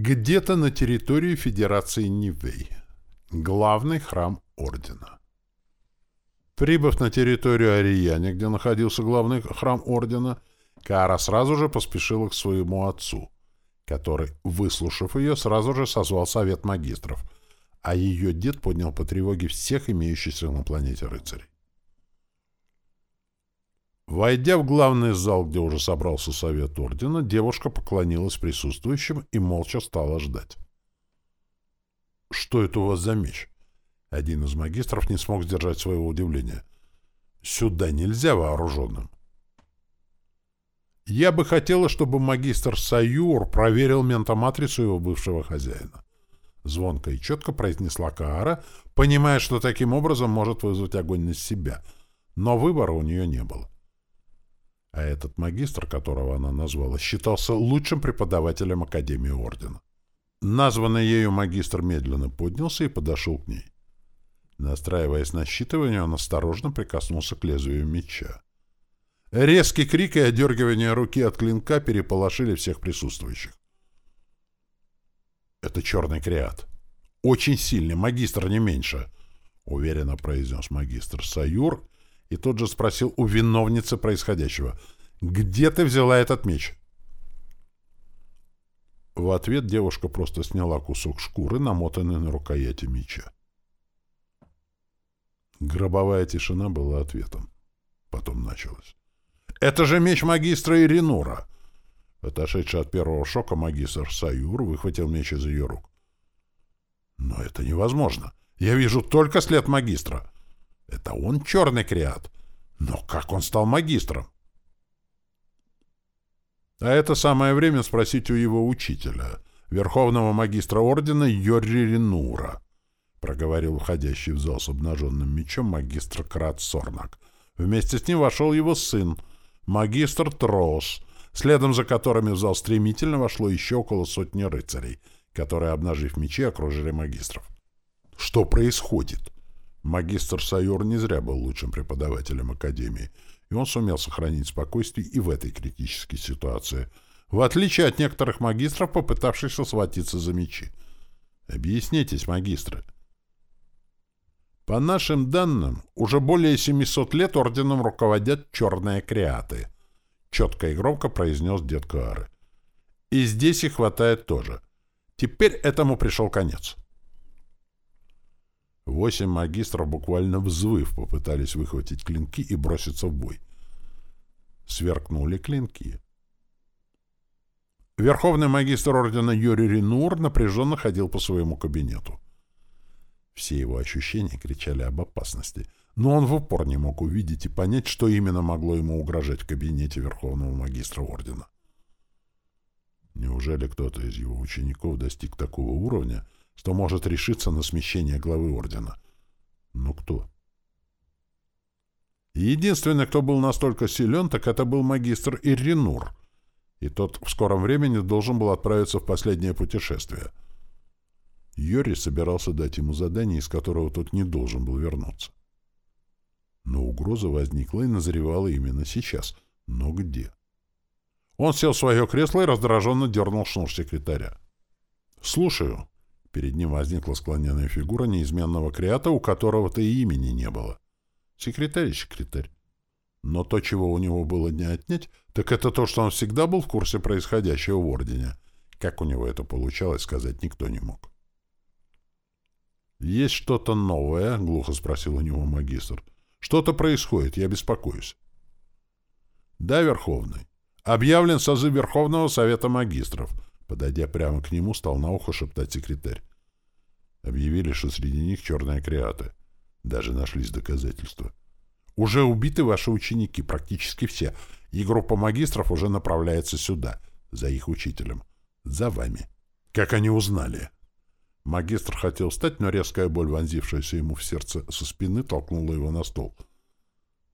Где-то на территории Федерации Нивей. Главный храм Ордена. Прибыв на территорию Арияне, где находился главный храм Ордена, Каара сразу же поспешила к своему отцу, который, выслушав ее, сразу же созвал совет магистров, а ее дед поднял по тревоге всех имеющихся на планете рыцарей. Войдя в главный зал, где уже собрался совет ордена, девушка поклонилась присутствующим и молча стала ждать. «Что это у вас за меч?» Один из магистров не смог сдержать своего удивления. «Сюда нельзя вооруженным». «Я бы хотела, чтобы магистр Саюр проверил ментоматрицу его бывшего хозяина». Звонко и четко произнесла Каара, понимая, что таким образом может вызвать огонь на себя, но выбора у нее не было а этот магистр, которого она назвала, считался лучшим преподавателем Академии Ордена. Названный ею магистр медленно поднялся и подошел к ней. Настраиваясь на считывание, он осторожно прикоснулся к лезвию меча. Резкий крик и одергивание руки от клинка переполошили всех присутствующих. «Это черный креат. Очень сильный, магистр не меньше», — уверенно произнес магистр Саюр — и тут же спросил у виновницы происходящего. «Где ты взяла этот меч?» В ответ девушка просто сняла кусок шкуры, намотанный на рукояти меча. Гробовая тишина была ответом. Потом началось. «Это же меч магистра Иринура!» Отошедший от первого шока магистр Саюр выхватил меч из ее рук. «Но это невозможно. Я вижу только след магистра. Это он черный креат. Но как он стал магистром? А это самое время спросить у его учителя, верховного магистра ордена Йори Ринура, проговорил входящий в зал с обнаженным мечом магистр Крат Сорнак. Вместе с ним вошел его сын, магистр Трос, следом за которыми в зал стремительно вошло еще около сотни рыцарей, которые, обнажив мечи, окружили магистров. Что происходит? Магистр Сайор не зря был лучшим преподавателем Академии, и он сумел сохранить спокойствие и в этой критической ситуации, в отличие от некоторых магистров, попытавшихся схватиться за мечи. Объяснитесь, магистры. По нашим данным, уже более 700 лет орденом руководят черные креаты, четко и громко произнес дед Каары. И здесь их хватает тоже. Теперь этому пришел конец. Восемь магистров, буквально взвыв, попытались выхватить клинки и броситься в бой. Сверкнули клинки. Верховный магистр ордена Юрий Ренур напряженно ходил по своему кабинету. Все его ощущения кричали об опасности, но он в упор не мог увидеть и понять, что именно могло ему угрожать в кабинете Верховного магистра ордена. Неужели кто-то из его учеников достиг такого уровня, что может решиться на смещение главы ордена. Но кто? Единственный, кто был настолько силен, так это был магистр Иринур, и тот в скором времени должен был отправиться в последнее путешествие. Йори собирался дать ему задание, из которого тот не должен был вернуться. Но угроза возникла и назревала именно сейчас. Но где? Он сел в свое кресло и раздраженно дернул шнур секретаря. «Слушаю», Перед ним возникла склоненная фигура неизменного креата, у которого-то и имени не было. Секретарь и секретарь. Но то, чего у него было не отнять, так это то, что он всегда был в курсе происходящего в Ордене. Как у него это получалось, сказать никто не мог. «Есть что-то новое?» — глухо спросил у него магистр. «Что-то происходит, я беспокоюсь». «Да, Верховный. Объявлен созыв Верховного Совета Магистров», Подойдя прямо к нему, стал на ухо шептать секретарь. Объявили, что среди них черные креаты. Даже нашлись доказательства. Уже убиты ваши ученики, практически все, и группа магистров уже направляется сюда, за их учителем. За вами. Как они узнали? Магистр хотел встать, но резкая боль, вонзившаяся ему в сердце со спины, толкнула его на стол —